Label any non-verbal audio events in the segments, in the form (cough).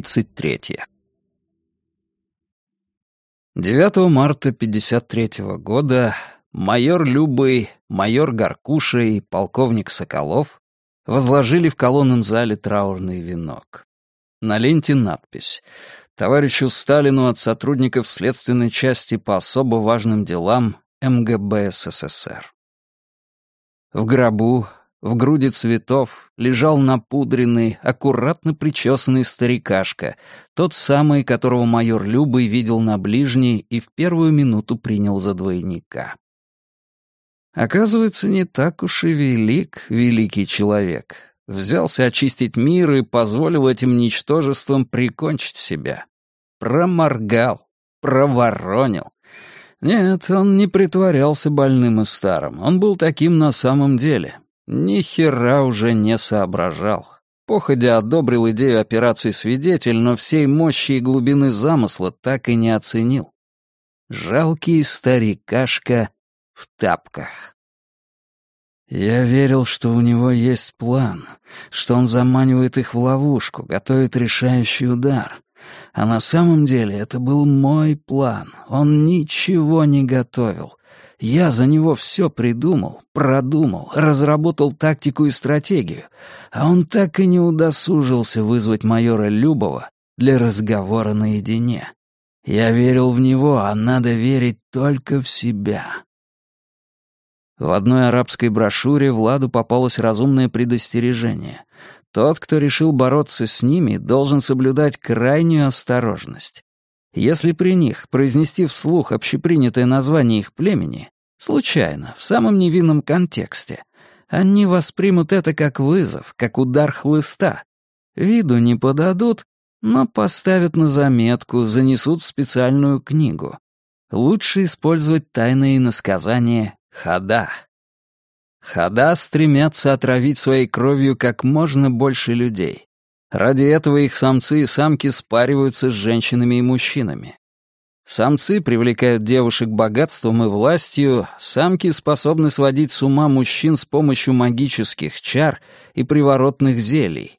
33. 9 марта 53 года майор Любый, майор Гаркуша и полковник Соколов возложили в колонном зале траурный венок. На ленте надпись «Товарищу Сталину от сотрудников следственной части по особо важным делам МГБ СССР». В гробу, в груди цветов, лежал напудренный, аккуратно причесанный старикашка, тот самый, которого майор Любый видел на ближней и в первую минуту принял за двойника. Оказывается, не так уж и велик великий человек. Взялся очистить мир и позволил этим ничтожествам прикончить себя. Проморгал, проворонил. Нет, он не притворялся больным и старым. Он был таким на самом деле. Ни хера уже не соображал. Походя одобрил идею операции «Свидетель», но всей мощи и глубины замысла так и не оценил. Жалкий старикашка в тапках. Я верил, что у него есть план, что он заманивает их в ловушку, готовит решающий удар. А на самом деле это был мой план. Он ничего не готовил. Я за него все придумал, продумал, разработал тактику и стратегию, а он так и не удосужился вызвать майора Любова для разговора наедине. Я верил в него, а надо верить только в себя. В одной арабской брошюре Владу попалось разумное предостережение. Тот, кто решил бороться с ними, должен соблюдать крайнюю осторожность. Если при них произнести вслух общепринятое название их племени, случайно, в самом невинном контексте, они воспримут это как вызов, как удар хлыста. Виду не подадут, но поставят на заметку, занесут в специальную книгу. Лучше использовать тайные иносказания Хада. Хада стремятся отравить своей кровью как можно больше людей. Ради этого их самцы и самки спариваются с женщинами и мужчинами. Самцы привлекают девушек богатством и властью, самки способны сводить с ума мужчин с помощью магических чар и приворотных зелий.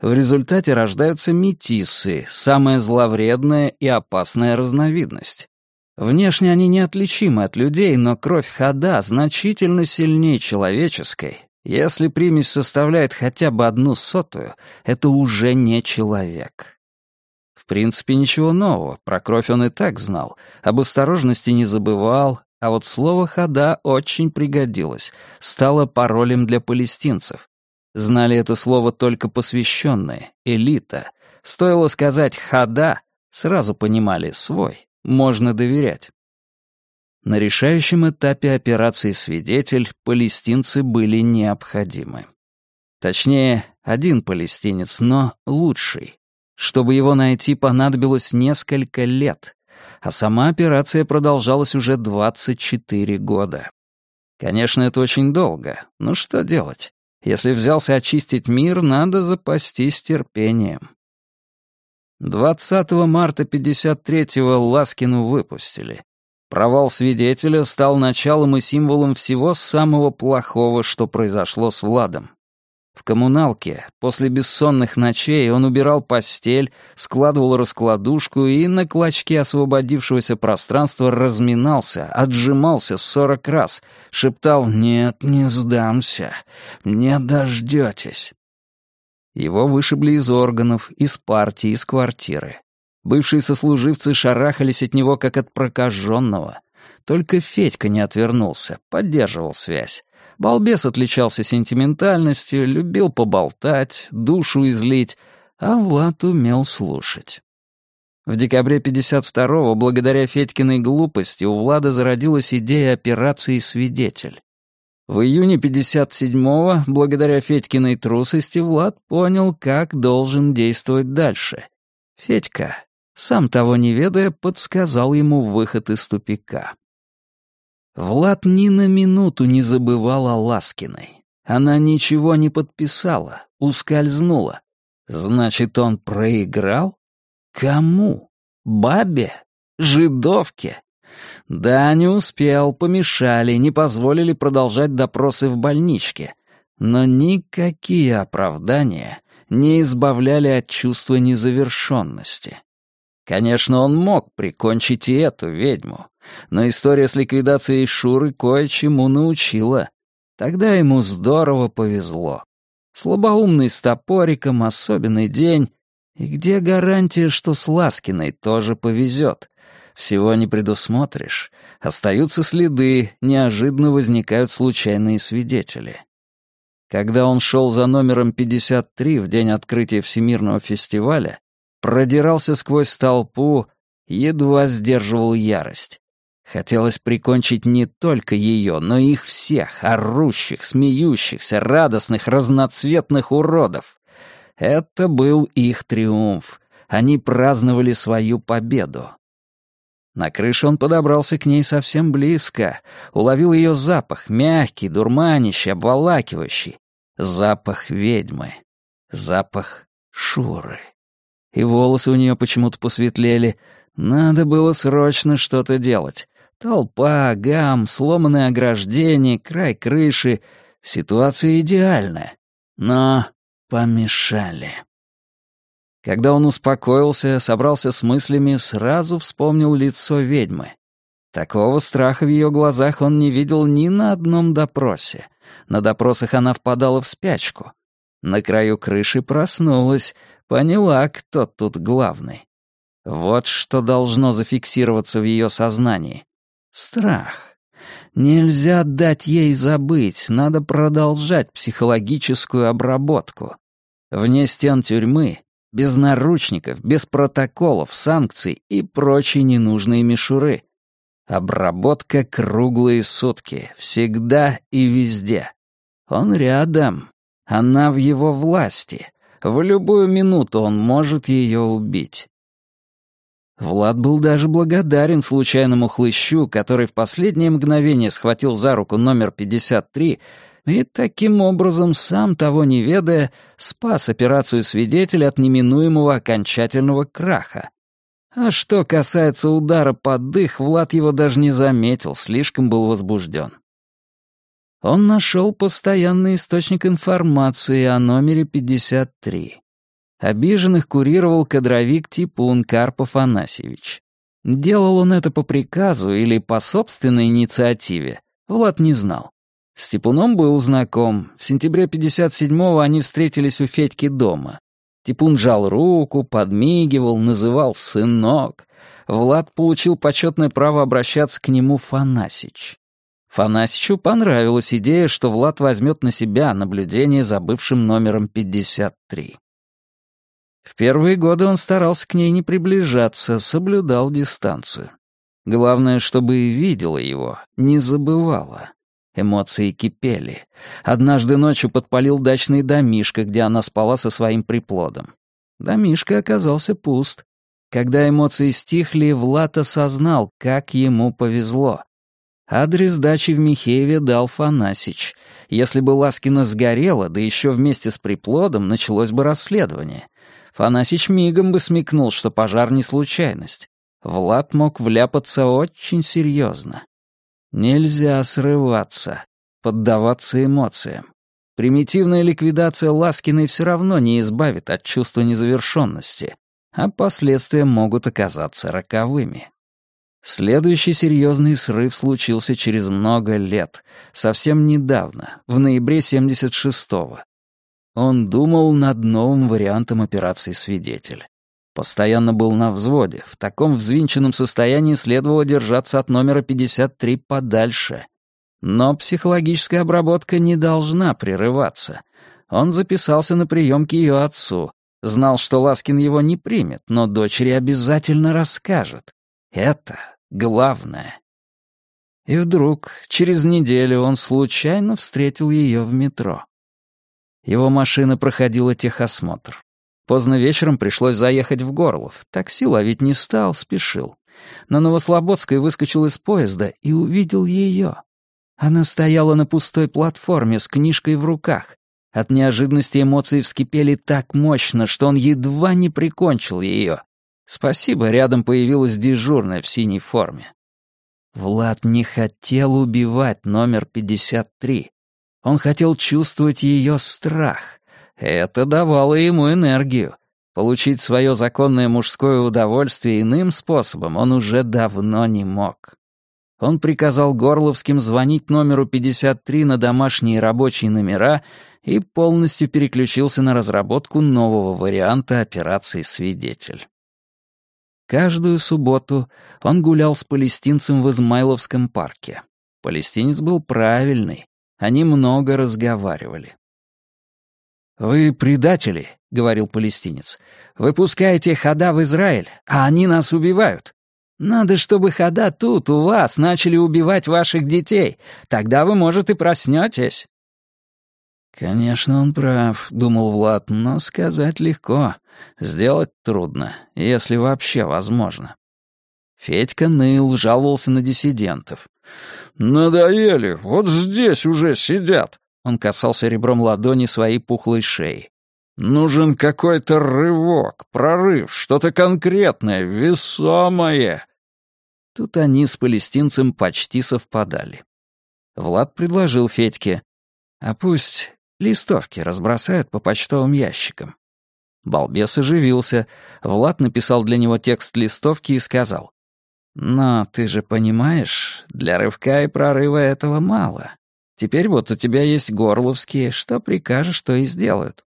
В результате рождаются метисы, самая зловредная и опасная разновидность. Внешне они неотличимы от людей, но кровь хода значительно сильнее человеческой. Если примесь составляет хотя бы одну сотую, это уже не человек. В принципе, ничего нового, про кровь он и так знал, об осторожности не забывал, а вот слово «хода» очень пригодилось, стало паролем для палестинцев. Знали это слово только посвященные, элита. Стоило сказать «хода», сразу понимали свой можно доверять. На решающем этапе операции «Свидетель» палестинцы были необходимы. Точнее, один палестинец, но лучший. Чтобы его найти, понадобилось несколько лет, а сама операция продолжалась уже 24 года. Конечно, это очень долго, но что делать? Если взялся очистить мир, надо запастись терпением. 20 марта 53-го Ласкину выпустили. Провал свидетеля стал началом и символом всего самого плохого, что произошло с Владом. В коммуналке после бессонных ночей он убирал постель, складывал раскладушку и на клочке освободившегося пространства разминался, отжимался сорок раз, шептал «Нет, не сдамся, не дождетесь». Его вышибли из органов, из партии, из квартиры. Бывшие сослуживцы шарахались от него, как от прокаженного. Только Федька не отвернулся, поддерживал связь. Балбес отличался сентиментальностью, любил поболтать, душу излить, а Влад умел слушать. В декабре 52-го, благодаря Федькиной глупости, у Влада зародилась идея операции «Свидетель». В июне 57-го, благодаря Федькиной трусости, Влад понял, как должен действовать дальше. Федька, сам того не ведая, подсказал ему выход из тупика. Влад ни на минуту не забывал о Ласкиной. Она ничего не подписала, ускользнула. Значит, он проиграл? Кому? Бабе? Жидовке? Да, не успел, помешали, не позволили продолжать допросы в больничке. Но никакие оправдания не избавляли от чувства незавершенности. Конечно, он мог прикончить и эту ведьму, но история с ликвидацией Шуры кое-чему научила. Тогда ему здорово повезло. Слабоумный с топориком, особенный день. И где гарантия, что с Ласкиной тоже повезет? Всего не предусмотришь. Остаются следы, неожиданно возникают случайные свидетели. Когда он шел за номером 53 в день открытия Всемирного фестиваля, продирался сквозь толпу, едва сдерживал ярость. Хотелось прикончить не только ее, но и их всех, орущих, смеющихся, радостных, разноцветных уродов. Это был их триумф. Они праздновали свою победу. На крыше он подобрался к ней совсем близко, уловил ее запах, мягкий, дурманящий, обволакивающий. Запах ведьмы. Запах Шуры. И волосы у нее почему-то посветлели. Надо было срочно что-то делать. Толпа, гам, сломанное ограждение, край крыши. Ситуация идеальная. Но помешали. Когда он успокоился, собрался с мыслями, сразу вспомнил лицо ведьмы. Такого страха в ее глазах он не видел ни на одном допросе. На допросах она впадала в спячку. На краю крыши проснулась, поняла, кто тут главный. Вот что должно зафиксироваться в ее сознании. Страх. Нельзя дать ей забыть, надо продолжать психологическую обработку. Вне стен тюрьмы, без наручников, без протоколов, санкций и прочей ненужной мишуры. Обработка круглые сутки, всегда и везде. Он рядом, она в его власти. В любую минуту он может ее убить. Влад был даже благодарен случайному хлыщу, который в последнее мгновение схватил за руку номер 53 и таким образом, сам того не ведая, спас операцию свидетеля от неминуемого окончательного краха. А что касается удара под дых, Влад его даже не заметил, слишком был возбужден. Он нашел постоянный источник информации о номере 53. Обиженных курировал кадровик Типун Карпов Анасьевич. Делал он это по приказу или по собственной инициативе, Влад не знал. С Типуном был знаком. В сентябре 57-го они встретились у Федьки дома. Типун жал руку, подмигивал, называл «сынок». Влад получил почетное право обращаться к нему Фанасич. Фанасичу понравилась идея, что Влад возьмет на себя наблюдение за бывшим номером 53. В первые годы он старался к ней не приближаться, соблюдал дистанцию. Главное, чтобы видела его, не забывала. Эмоции кипели. Однажды ночью подпалил дачный домишко, где она спала со своим приплодом. Домишко оказался пуст. Когда эмоции стихли, Влад осознал, как ему повезло. Адрес дачи в Михееве дал Фанасич. Если бы Ласкина сгорела, да еще вместе с приплодом, началось бы расследование. Фанасич мигом бы смекнул, что пожар не случайность. Влад мог вляпаться очень серьезно. Нельзя срываться, поддаваться эмоциям. Примитивная ликвидация Ласкиной все равно не избавит от чувства незавершенности, а последствия могут оказаться роковыми. Следующий серьезный срыв случился через много лет, совсем недавно, в ноябре 76-го, он думал над новым вариантом операции «Свидетель». Постоянно был на взводе. В таком взвинченном состоянии следовало держаться от номера 53 подальше. Но психологическая обработка не должна прерываться. Он записался на прием к ее отцу. Знал, что Ласкин его не примет, но дочери обязательно расскажет. Это главное. И вдруг, через неделю, он случайно встретил ее в метро. Его машина проходила техосмотр. Поздно вечером пришлось заехать в Горлов. Такси ловить не стал, спешил. На Новослободской выскочил из поезда и увидел ее. Она стояла на пустой платформе с книжкой в руках. От неожиданности эмоции вскипели так мощно, что он едва не прикончил ее. Спасибо, рядом появилась дежурная в синей форме. Влад не хотел убивать номер 53. Он хотел чувствовать ее страх. Это давало ему энергию. Получить свое законное мужское удовольствие иным способом он уже давно не мог. Он приказал Горловским звонить номеру 53 на домашние рабочие номера и полностью переключился на разработку нового варианта операции «Свидетель». Каждую субботу он гулял с палестинцем в Измайловском парке. Палестинец был правильный, они много разговаривали. «Вы предатели», — говорил палестинец. «Вы пускаете хода в Израиль, а они нас убивают. Надо, чтобы хода тут, у вас, начали убивать ваших детей. Тогда вы, может, и проснетесь». «Конечно, он прав», — думал Влад, — «но сказать легко. Сделать трудно, если вообще возможно». Федька ныл, жаловался на диссидентов. «Надоели, вот здесь уже сидят. Он касался ребром ладони своей пухлой шеи. «Нужен какой-то рывок, прорыв, что-то конкретное, весомое». Тут они с палестинцем почти совпадали. Влад предложил Федьке, «А пусть листовки разбросают по почтовым ящикам». Балбес оживился. Влад написал для него текст листовки и сказал, «Но ты же понимаешь, для рывка и прорыва этого мало. Теперь вот у тебя есть горловские, что прикажешь, то и сделают».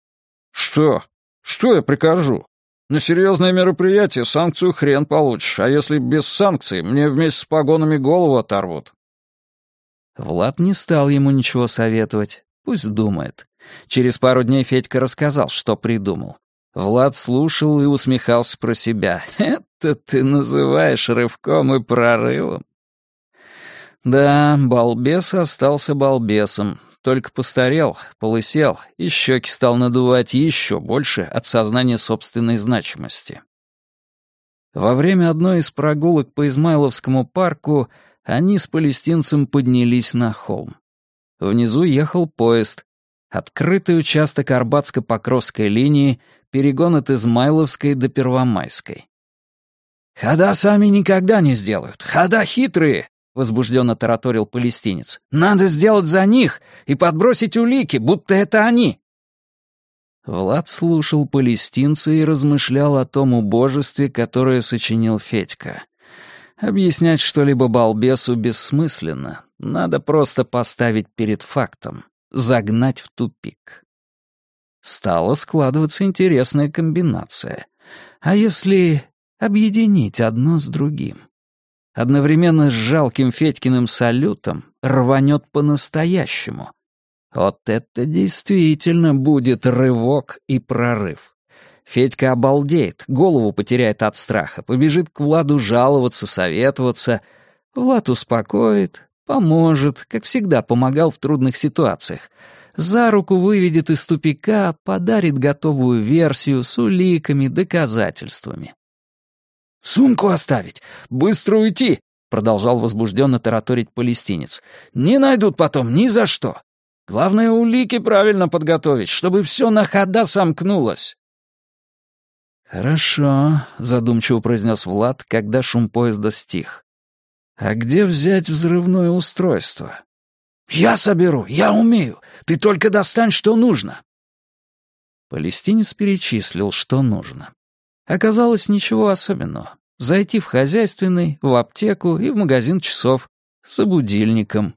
«Что? Что я прикажу? На серьезное мероприятие санкцию хрен получишь, а если без санкций, мне вместе с погонами голову оторвут». Влад не стал ему ничего советовать. Пусть думает. Через пару дней Федька рассказал, что придумал. Влад слушал и усмехался про себя. (laughs) «Это ты называешь рывком и прорывом?» Да, балбес остался балбесом, только постарел, полысел, и щеки стал надувать еще больше от сознания собственной значимости. Во время одной из прогулок по Измайловскому парку они с палестинцем поднялись на холм. Внизу ехал поезд. Открытый участок Арбатско-Покровской линии, перегон от Измайловской до Первомайской. «Хода сами никогда не сделают. Хода хитрые!» — возбужденно тараторил палестинец. «Надо сделать за них и подбросить улики, будто это они!» Влад слушал палестинца и размышлял о том убожестве, которое сочинил Федька. Объяснять что-либо балбесу бессмысленно. Надо просто поставить перед фактом, загнать в тупик. Стала складываться интересная комбинация. А если объединить одно с другим? одновременно с жалким Федькиным салютом рванет по-настоящему. Вот это действительно будет рывок и прорыв. Федька обалдеет, голову потеряет от страха, побежит к Владу жаловаться, советоваться. Влад успокоит, поможет, как всегда помогал в трудных ситуациях. За руку выведет из тупика, подарит готовую версию с уликами, доказательствами. «Сумку оставить! Быстро уйти!» — продолжал возбужденно тараторить палестинец. «Не найдут потом ни за что! Главное, улики правильно подготовить, чтобы все на хода сомкнулось!» «Хорошо», — задумчиво произнес Влад, когда шум поезда стих. «А где взять взрывное устройство?» «Я соберу, я умею. Ты только достань, что нужно». Палестинец перечислил, что нужно. Оказалось, ничего особенного. Зайти в хозяйственный, в аптеку и в магазин часов с будильником.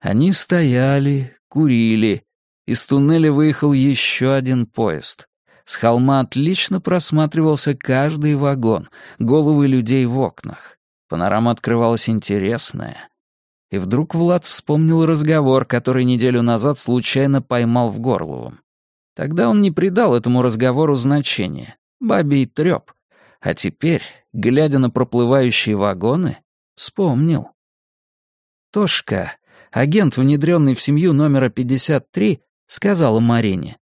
Они стояли, курили. Из туннеля выехал еще один поезд. С холма отлично просматривался каждый вагон, головы людей в окнах. Панорама открывалась интересная. И вдруг Влад вспомнил разговор, который неделю назад случайно поймал в Горловом. Тогда он не придал этому разговору значения. Бабий трёп. А теперь, глядя на проплывающие вагоны, вспомнил. Тошка, агент, внедренный в семью номера 53, сказала Марине.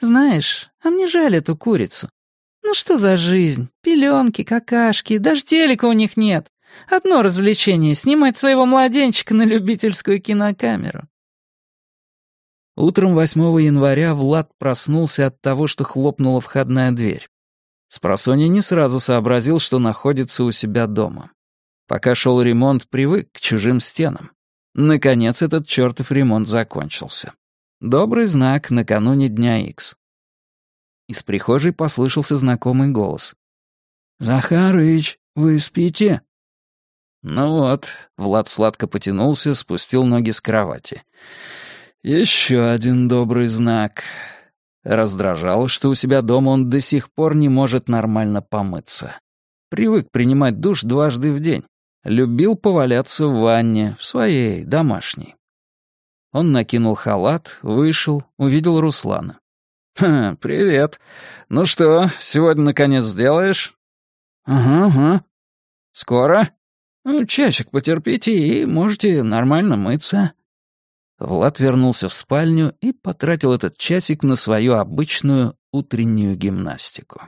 «Знаешь, а мне жаль эту курицу. Ну что за жизнь? Пеленки, какашки, даже телека у них нет. Одно развлечение — снимать своего младенчика на любительскую кинокамеру». Утром 8 января Влад проснулся от того, что хлопнула входная дверь. Спросонья не сразу сообразил, что находится у себя дома. Пока шел ремонт, привык к чужим стенам. Наконец этот чертов ремонт закончился. Добрый знак накануне дня Икс. Из прихожей послышался знакомый голос. «Захарыч, вы спите?» Ну вот, Влад сладко потянулся, спустил ноги с кровати. Еще один добрый знак. Раздражало, что у себя дома он до сих пор не может нормально помыться. Привык принимать душ дважды в день. Любил поваляться в ванне, в своей, домашней. Он накинул халат, вышел, увидел Руслана. «Ха, привет. Ну что, сегодня наконец сделаешь?» «Ага, ага». «Скоро?» «Ну, часик потерпите, и можете нормально мыться». Влад вернулся в спальню и потратил этот часик на свою обычную утреннюю гимнастику.